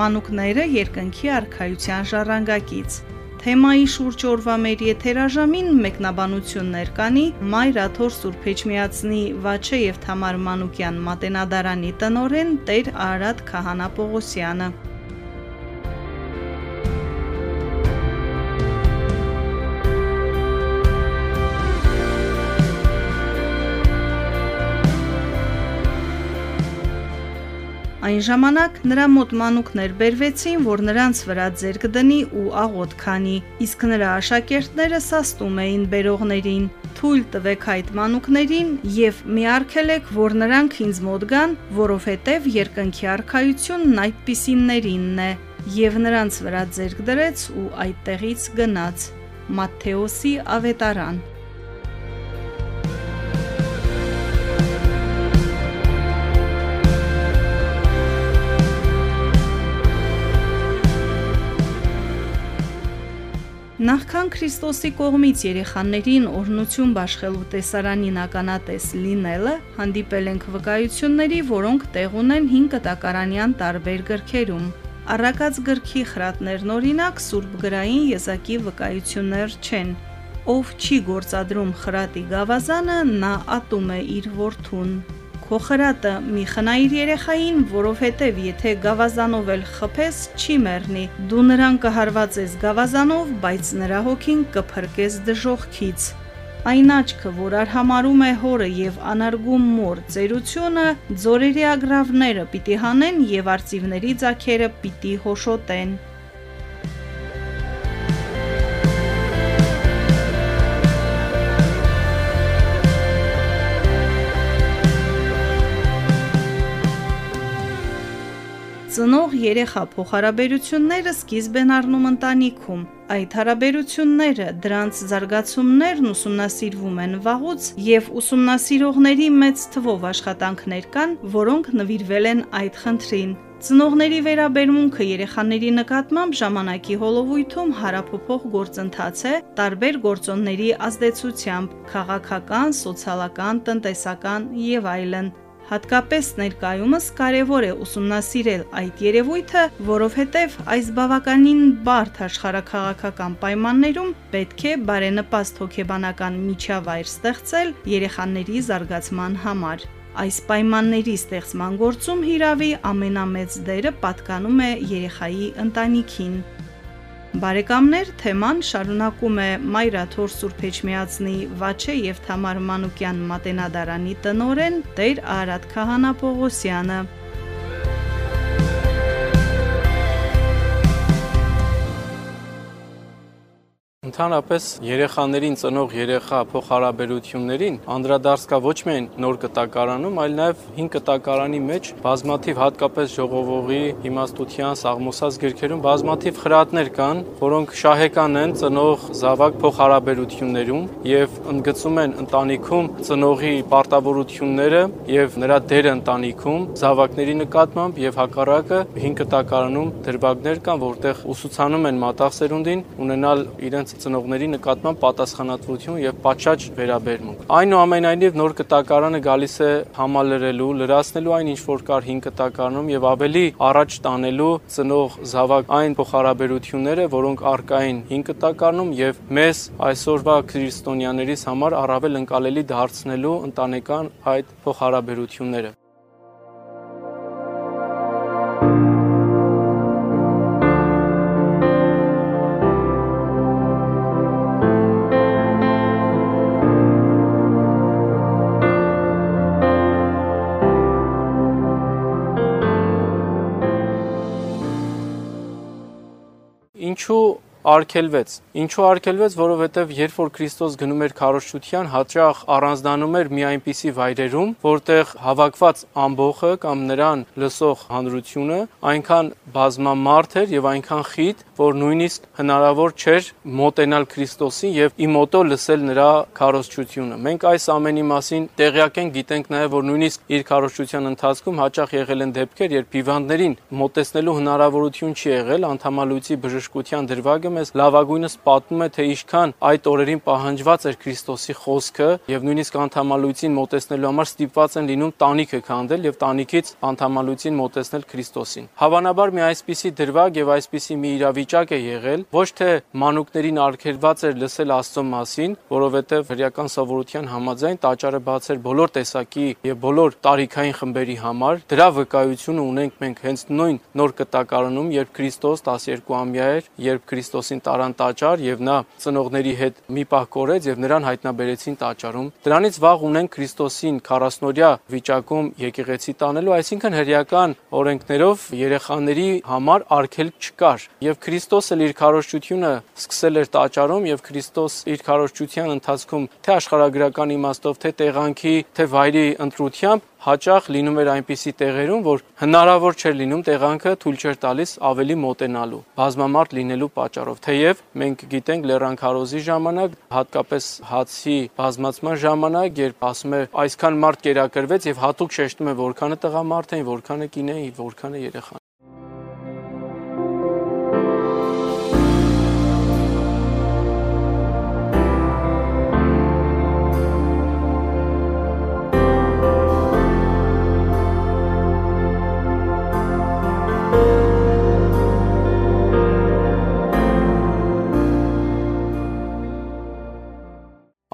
Մանուկները երկնքի արխայության ժառանգակից Թեմայի շուրջ օրվա մեր եթերաժամին մեկնաբանություններ կանի Մայր Աթոր Սուրբ Էջմիածնի Վաչե եւ Թամար Մանուկյան Մատենադարանի տնորեն Տեր Արադ Քահանա Պողոսյանը Այն ժամանակ նրա մոտ մանուկներ բերվեցին, որ նրանց վրա ձեր կդնի ու աղոտ քանի, իսկ նրա աշակերտները սաստում էին բերողներին. Թույլ տվեք այդ մանուկներին եւ մի արգելեք, որ նրանք ինձ մոտ գան, որովհետեւ երկնքի արխայությունն այդպիսիններինն է։ Եվ նրանց վրա ձեր դրեց ու այդտեղից գնաց։ Մատթեոսի ավետարան Նախքան Քրիստոսի կողմից երեխաներին օրնություն բաշխելու տեսարանին ականատես լինելը, հանդիպել ենք վկայությունների, որոնք տեղ ունեն 5 կտակարանյան տարբեր գրքերում։ Առակած գրքի խրատներն օրինակ Սուրբ գրային եզակի վկայություններ չեն։ Ով չի գործադրում խրատի գավազանը, նա ատում է իր որդուն։ Քո խրատը մի խնայիր երեխային, որովհետև եթե գավազանով էլ խփես, չի մեռնի։ Դու նրան կհարվածես գավազանով, բայց նրա հոգին կփրկես դժողքից։ Այն աչքը, որ արհամարում է հորը եւ անարգում մոր ծերությունը, ձորերի ագրավները պիտի հանեն եւ արծիվների ձակերը պիտի հոշոտեն։ Ծնող երեխա փոխհարաբերությունները սկիզբ են առնում ընտանիքում։ Այդ հարաբերությունները, դրանց զարգացումներն ուսումնասիրվում են վաղուց եւ ուսումնասիրողների մեծ թվով աշխատանքներ կան, որոնք նվիրվել են այդ խնդրին։ Ծնողների վերաբերմունքը երեխաների նկատմամբ ժամանակի հոլովույթում հարափոփող գործընթաց է տարբեր գործոնների ազդեցությամբ՝ քաղաքական, սոցիալական, տնտեսական եւ այլն։ Հատկապես ներկայումս կարևոր է ուսումնասիրել այդ երևույթը, որովհետև այս բավականին բարդ աշխարհակաղակական պայմաններում պետք է բարենպաստ հոգեբանական միջավայր ստեղծել երեխաների զարգացման համար։ Այս պայմանների ստեղծման գործում հիրավի ամենամեծ դերը պատկանում է երեխայի ընտանիքին։ Բարեկամներ, թեման շարունակում է Մայրաթոր Սուրբ Էջմիածնի Վաչե եւ Թամար Մանուկյան Մատենադարանի տնորեն Տեր Արադ Քահանա Պողոսյանը։ Ընդհանրապես երեխաներին ծնող երեխա փոխհարաբերություններին անդրադարձ կա ոչ միայն նոր կտակարանում, այլ նաև 5 կտակարանի մեջ բազմաթիվ հատկապես ժողովողի իմաստության սաղմոսած գրքերում բազմաթիվ խրատներ կան, որոնք շահեկան են ծնող զավակ փոխհարաբերություններում եւ ընդգծում են ընտանիքում ծնողի պարտավորությունները եւ նրա դերը ընտանիքում զավակների նկատմամբ եւ հակառակը 5 կտակարանում դրվագներ կան, որտեղ ուսուցանում են մատաղ սերունդին ունենալ իրենց ծնողների նկատմամբ պատասխանատվություն եւ պատշաճ վերաբերմունք։ Այնուամենայնիվ նոր կտակարանը գալիս է համալրելու, լրացնելու այն ինչ որ կար 5 կտակարանում եւ ավելի առաջ տանելու ծնող զավակ այն փոխհարաբերությունները, որոնք արկային 5 կտակարանում եւ մեզ այսօրվա քրիստոնյաներիս համար առավել ընկալելի դարձնելու ընտանեկան այդ փոխհարաբերությունները։ Ինչու արգելվեց։ Ինչու արգելվեց, որովհետև երբ որ Քրիստոս գնում էր քարոշչության, հաճախ առանձնանում էր մի այնպիսի վայրերում, որտեղ հավաքված ամբողը կամ նրան լսող հանրությունը այնքան բազմամարդ էր եւ այնքան խիտ, որ նույնիսկ հնարավոր չէր մոտենալ Քրիստոսին եւ իմոտո լսել նրա քարոշչությունը։ Մենք այս ամենի մասին տեղյակ ենք, գիտենք նաեւ, որ նույնիսկ իր քարոշչության ընթացքում հաճախ եղել են դեպքեր, երբ հիվանդներին մոտեցնելու հնարավորություն չի եղել, անդամալույցի բժշկության դրվագը մեզ լավագույնս պատմում է, թե ինչքան այդ օրերին պահանջված էր Քրիստոսի խոսքը եւ նույնիսկ անդամալույցին մոտեցնելու համար ստիպված են լինում տանիքը քանդել եւ տանիքից անդամալույցին մոտեցնել Քրիստոսին։ Հավանաբար մի այսպիսի դրվագ եւ այսպիսի մի իրավիճակ է եղել, ոչ թե մանուկներին արգելված էր լսել Աստծո մասին, որովհետեւ հրեական սովորության համաձայն տաճարը բաց էր բոլոր տեսակի եւ բոլոր տարիքային խմբերի համար։ Դրա վկայությունը ունենք մենք հենց նույն նոր կտակարանում, երբ Քրիստոս 12-ամյա էր, երբ Քրիստոսին տարան տաճար եւ նա ծնողների հետ մի պահ կորեց եւ նրան հայտնաբերեցին տաճարում։ Դրանից վաղ ունենք Քրիստոսին 40-օրյա վիճակում եկեղեցի տանելու, այսինքն հրեական օրենքներով երեխաների համար արգելք չկար։ Եվ Քրիստոսը իր քարոշչությունը սկսել էր տաճարում եւ Քրիստոս իր քարոշչության ընթացքում թե աշխարհագրական իմաստով, թե տեղանքի, թե վայրի ընտրությամբ հաճախ լինում էր այնպիսի տեղերում, որ հնարավոր չէր լինում տեղանքը թույլ չէր տալիս ավելի մոտենալու, բազմամարդ լինելու պատճառով։ Թեև մենք գիտենք Լեռան քարոզի ժամանակ, հատկապես հացի բազմացման ժամանակ, երբ ասում է այսքան մարդ կերակրվեց եւ հատուկ շեշտում է որքանը տղամարդ էին, որքանը կին էին, որքանը երեխա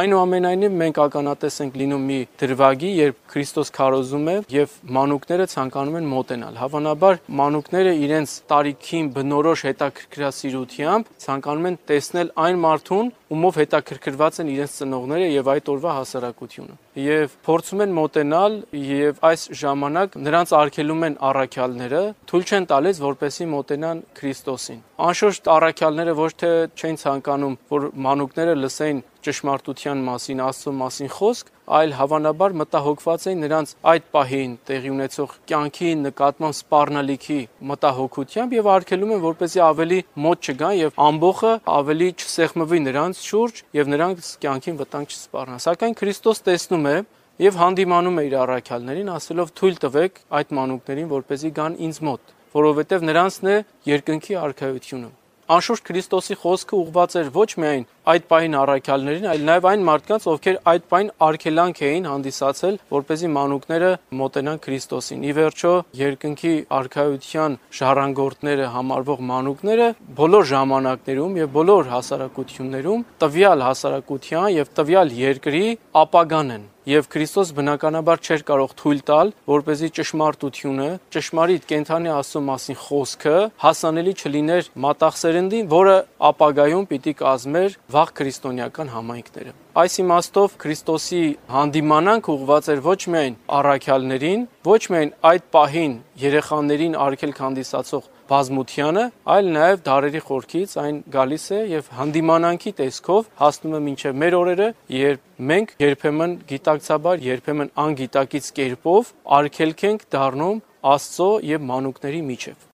Այնուամենայնիվ մենք ականատես ենք լինում մի դրվագի, երբ Քրիստոս քարոզում է եւ մանուկները ցանկանում են մոտենալ։ Հավանաբար մանուկները իրենց տարիքին բնորոշ հետաքրքրասիրությամբ ցանկանում են տեսնել այն մարդուն, ումով հետաքրքրված են իրենց ծնողները եւ այդ օրվա հասարակությունը։ Եվ փորձում են մոտենալ եւ այս ժամանակ նրանց արգելում են առաքյալները, թույլ չեն տալիս որպեսի մոտենան Քրիստոսին։ Անշուշտ առաքյալները ոչ թե չեն ցանկանում, որ մանուկները լսեն ճշմարտության մասին, Աստծո մասին խոսք, այլ հավանաբար մտահոգված էին նրանց այդ պահին տեղի ունեցող կյանքի նկատմամբ սпарնալիքի մտահոգությամբ եւ արգելում են որպեսզի ավելի մոտ չգան եւ ամբողը ավելի չսեղմվի նրանց շուրջ եւ նրանց կյանքին վտանգ չսպառնա։ Սակայն Քրիստոս տեսնում է եւ հանդիմանում է իր առաքյալներին ասելով թույլ տվեք այդ մանուկներին որպեսզի գան ինձ մոտ որովհետեւ նրանցն է երկնքի արքայությունը Անշուշտ Քրիստոսի խոսքը ուղղված էր ոչ միայն այդ պահին առաքյալներին, այլ նաև այն մարդկանց, ովքեր այդ պահին արգելանք էին հանդիսացել, որ เป զի մանուկները մոտենան Քրիստոսին։ Ի վերջո, երկնքի արքայության ժառանգորդները համարվող մանուկները բոլոր ժամանակներում եւ բոլոր հասարակություններում տվյալ հասարակության եւ տվյալ երկրի ապագան են եւ Քրիստոս բնականաբար չէր կարող թույլ տալ, որ เป զի ճշմարտությունը, ճշմարիտ կենթանի Աստծո մասին խոսքը հասանելի չլիներ մատաղսերնդին, որը ապագայում պիտի կազմեր վաղ քրիստոնեական համայնքները։ Այս իմաստով Քրիստոսի հանդիմանանք ուղված էր ոչ միայն առաքյալներին, ոչ միայն այդ պահին երեխաներին արգելք հանդիսացող բազմությանը, այլ նաև դարերի խորքից այն գալիս է եւ հանդիմանանքի տեսքով հասնում է մինչև մեր օրերը, երբ մենք երբեմն գիտակցաբար, երբեմն անգիտակից կերպով արգելք ենք դառնում Աստծո եւ մանուկների միջև։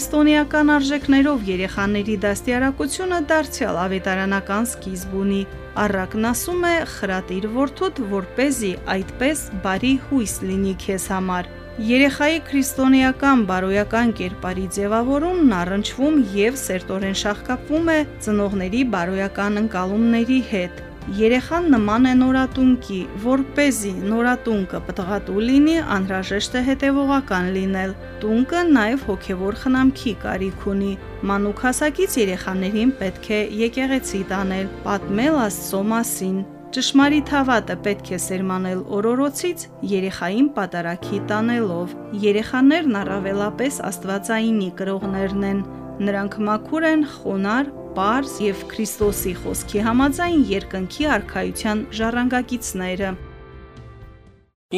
Քրիստոնեական արժեքներով երեխաների դաստիարակությունը դարձյալ ավետարանական սկիզբ ունի։ Առակն ասում է՝ «Խրատիր որդուդ, որ เป զի այդպես բարի հույս լինի քեզ համար»։ Երեխայի քրիստոնեական բարոյական կերպարի ձևավորումն առնչվում եւ սերտորեն շահկապվում է ծնողների բարոյական ընկալումների հետ։ Երեխան նման է նորատունկի, որ เป զի նորատունկը պտղատու լինի, անհրաժեշտ է հետևողական լինել։ Տունկը նաև հոգևոր խնամքի կարիք ունի։ Մանուկ հասակից երեխաներին պետք է եկեղեցի տանել, պատմել Աստծո մասին։ Ճշմարիտ հավատը պետք է սերմանել օրորոցից երեխային պատարակի տանելով։ Երեխաներն առավելապես աստվածայինի կրողներն են։ Նրանք մաքուր են, խոնար, པարզ եւ Քրիստոսի խոսքի համաձայն երկնքի արխայության ժառանգակիցները։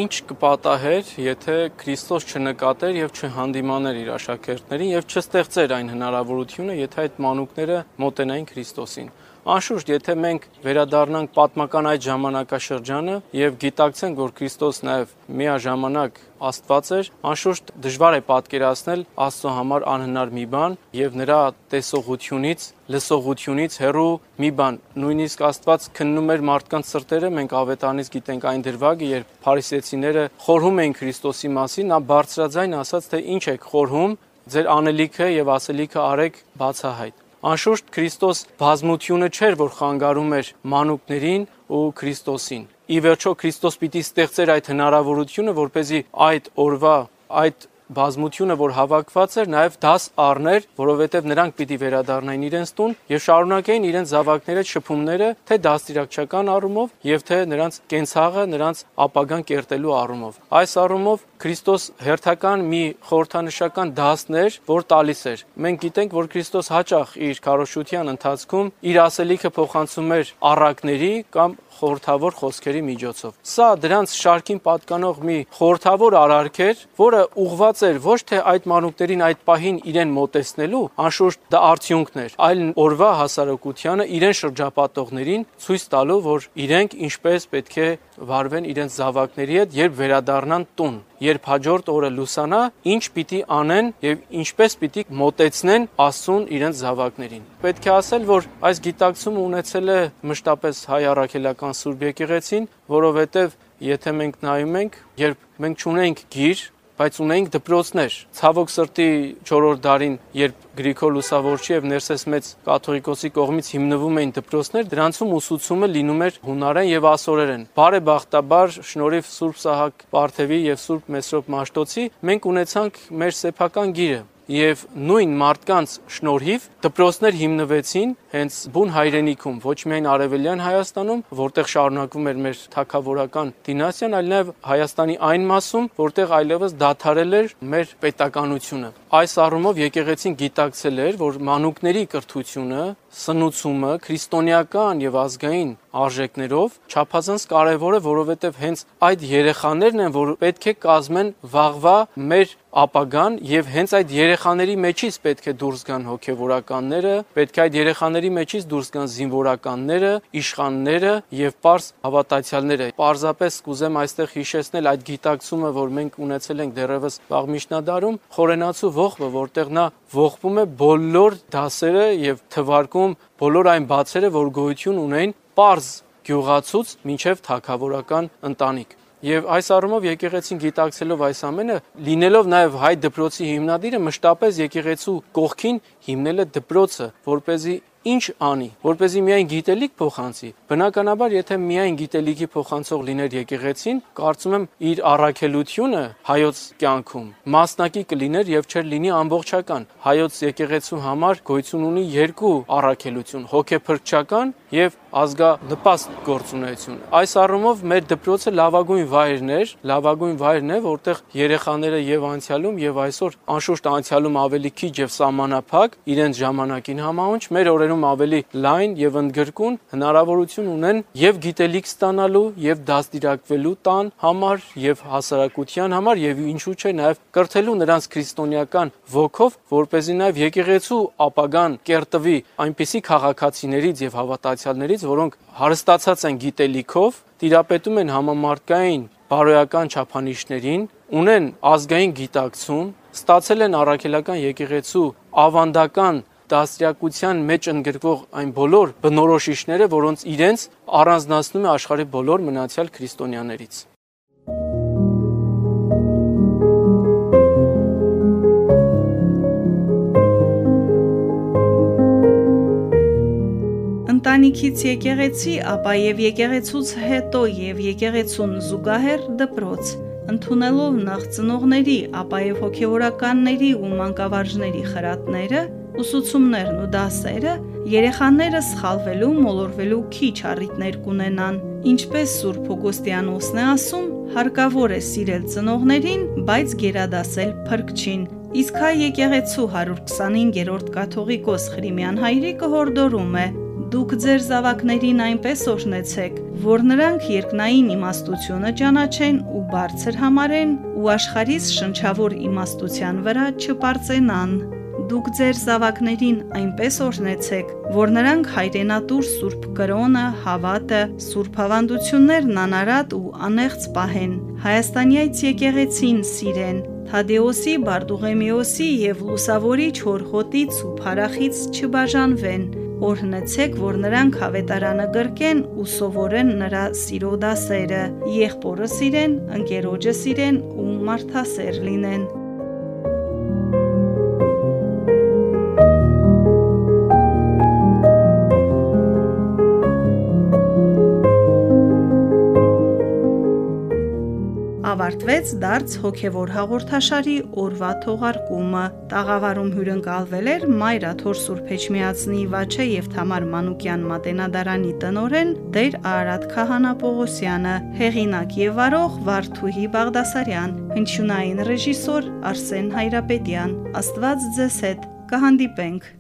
Ինչ կպատահեր, եթե Քրիստոս չնկատեր եւ չհանդիմաներ իր աշակերտներին եւ չստեղծեր այն հնարավորությունը, եթե այդ մանուկները մոտենային Քրիստոսին։ Անշուշտ, եթե մենք վերադառնանք պատմական այդ ժամանակաշրջանը եւ գիտակցենք, որ Քրիստոս նաեւ միաժամանակ Աստված էր, անշուշտ դժվար է պատկերացնել Աստծո համար անհնար մի բան եւ նրա տեսողությունից, լսողությունից հեռու մի բան։ Նույնիսկ Աստված քննում էր մարդկանց սրտերը, մենք ավետանից գիտենք այն դրվագը, երբ փարիսեցիները խորհում էին Քրիստոսի մասին, նա բարձրաձայն ասաց, թե ինչ եք խորհում, ձեր անելիքը եւ ասելիքը արեք բացահայտ։ Անշուշտ Քրիստոս բազմությունը չէր, որ խանգարում էր մանուկներին ու Քրիստոսին։ Ի վերջո Քրիստոս պիտի ստեղծեր այդ հնարավորությունը, որ เป զի այդ օրվա այդ բազմությունը, որ հավաքված էր, նաև դաս առներ, որովհետև նրանք պիտի վերադառնային իրենց տուն եւ շարունակեին իրենց զավակները շփումները, թե դաստիարակչական առումով եւ թե նրանց կենցաղը, նրանց ապագան կերտելու առումով։ Այս առումով Քրիստոս հերթական մի խորհրդանշական դասներ, որ տալիս էր։ Մենք գիտենք, որ Քրիստոս հաճախ իր քարոշության ընթացքում իր ասելիքը փոխանցում էր առակների կամ խորթավոր խոսքերի միջոցով։ Սա դրանց շարքին պատկանող մի խորթավոր արարք էր, որը ուղված էր ոչ թե այդ մանուկներին այդ պահին իրեն մոտեցնելու, անշուշտ դա արդյունքն էր, այլ օրվա հասարակությանը իրեն շրջապատողներին ցույց տալու, որ իրենք ինչպես պետք է վարվեն իրենց զավակների հետ, երբ վերադառնան տուն, երբ հաջորդ օրը լուսանա, ինչ պիտի անեն եւ ինչպես պիտի մոտեցնեն Աստծուն իրենց զավակներին։ Պետք է ասել, որ այս գիտակցումը ունեցել է մշտապես հայ առաքելական Սուրբ եկեղեցին, որովհետեւ եթե մենք նայում ենք, երբ մենք ճունենք գիր, բայց ունեինք դպրոցներ։ Ցավոք սրտի 4-րդ դարին, երբ Գրիգոր Լուսավորչի եւ Ներսես մեծ կաթողիկոսի կողմից հիմնվում էին դպրոցներ, դրանցում ուսուցումը լինում էր հունարեն եւ ասորերեն։ Բարեբախտաբար, շնորհիվ Սուրբ Սահակ Պարթևի եւ Սուրբ Մեսրոպ Մաշտոցի մենք ունեցանք մեր սեփական գիրը, եւ նույն մարդկանց շնորհիվ դպրոցներ հիմնվեցին հենց բուն հայրենիքում, ոչ միայն արևելյան Հայաստանում, որտեղ շարունակվում էր մեր թակավորական դինաստիան, այլ նաեւ Հայաստանի այն մասում, որտեղ այլևս դադարել էր մեր պետականությունը։ Այս առումով եկեղեցին գիտակցել էր, որ մանուկների կրթությունը, սնուցումը քրիստոնեական եւ ազգային արժեքներով չափազանց կարեւոր է, որովհետեւ հենց այդ երեխաներն են, որ պետք է կազմեն վաղվա մեր ապագան եւ հենց այդ երեխաների մեջից պետք է դուրս գան հոգեվորականները, պետք է այդ երեխաների մեջից դուրս գան զինվորականները, իշխանները եւ པարս հավատացյալները։ Պարզապես կուզեմ այստեղ հիշեցնել այդ գիտակցումը, որ մենք ունեցել ենք դեռևս վաղ միջնադարում, խորենացու ողբը, որտեղ նա ողբում է բոլոր դասերը եւ թվարկում թվում բոլոր այն բացերը, որ գոյություն ունեն པարզ գյուղացուց մինչև թակավորական ընտանիք։ Եվ այս առումով եկեղեցին գիտակցելով այս ամենը, լինելով նաև հայ դպրոցի հիմնադիրը, մշտապես եկեղեցու կողքին հիմնել է դպրոցը, որ เป զի ինչ անի, որ เป զի միայն գիտելիք փոխանցի։ Բնականաբար, եթե միայն գիտելիքի փոխանցող լիներ եկեղեցին, կարծում եմ իր առաքելությունը հայոց կյանքում մասնակի կլիներ եւ չէր լինի ամբողջական։ Հայոց եկեղեցու համար գոյություն ունի երկու առաքելություն՝ հոգեփրկչական եւ ազգանպաստ գործունեություն։ Այս առումով մեր դպրոցը լավագույն վայրն էր, լավագույն վայրն է, որտեղ երեխաները եւ անցյալում եւ այսօր անշուշտ անցյալում ավելի քիչ եւ սահմանափակ իրենց ժամանակին համահունչ, մեր օրերում ավելի լայն եւ ընդգրկուն հնարավորություն ունեն եւ գիտելիք ստանալու եւ դաստիարակվելու տան համար եւ հասարակության համար եւ ինչու՞ չէ նաեւ կրթելու նրանց քրիստոնեական ոգով, որ เป զի նաեւ եկեղեցու ապագան կերտվի այնպիսի քաղաքացիներից եւ հավատացյալներից, որոնք հարստացած են գիտելիքով, տիրապետում են համամարտկային բարոյական չափանիշներին, ունեն ազգային գիտակցում, ստացել են առաքելական եկեղեցու ավանդական դաստիարակության մեջ ընդգրկվող այն բոլոր բնորոշիչները, որոնց իրենց առանձնացնում է աշխարհի բոլոր մնացյալ քրիստոնյաներից։ ընտանիքից եկեղեցի, ապա եւ եկեղեցուց հետո եւ եկեղեցուն զուգահեռ դպրոց, ընդունելով նախ ծնողների, ապա եւ հոգեորականների ու մանկավարժների խրատները, ուսուցումներն ու դասերը, երեխաները սխալվելու, մոլորվելու քիչ առիթներ կունենան։ Ինչպես Սուրբ Օգոստիանոսն է ասում, հարկավոր է սիրել ծնողներին, բայց գերադասել փրկչին, Իսկ հայ եկեղեցու 125-րդ կաթողիկոս Խրիմյան հայրիկը հորդորում է. Դուք ձեր զավակներին այնպես օրհնեցեք, որ նրանք երկնային իմաստությունը ճանաչեն ու բարձր համարեն ու աշխարհիս շնչավոր իմաստության վրա չպարծենան դուք ձեր զավակներին այնպես օրհնեցեք, որ նրանք հայրենատուր Սուրբ կրոնը, հավատը, Սուրբ հավանդություններն անարատ ու անեղծ պահեն, Հայաստանյայց եկեղեցին սիրեն, Թադեոսի, Բարդուղեմիոսի եւ Լուսավորիչ հորհոտից ու Փարախից չբաժանվեն, օրհնեցեք, որ նրանք հավետարանը գրկեն ու սովորեն նրա սիրո դասերը, եղբորը սիրեն, ընկերոջը սիրեն ու մարդասեր լինեն։ ավարտվեց դարձ հոգևոր հաղորդաշարի օրվա թողարկումը։ Տաղավարում հյուրընկալվել էր Մայրաթոր Սուրբ Էջմիածնի Վաչե եւ Թամար Մանուկյան Մատենադարանի տնորեն Տեր Արարատ Քահանա Պողոսյանը, հեղինակ եւ վարող Վարդուհի Բաղդասարյան, հնչյունային ռեժիսոր Արսեն Հայրապետյան։ Աստված ձեզ հետ։ Կհանդիպենք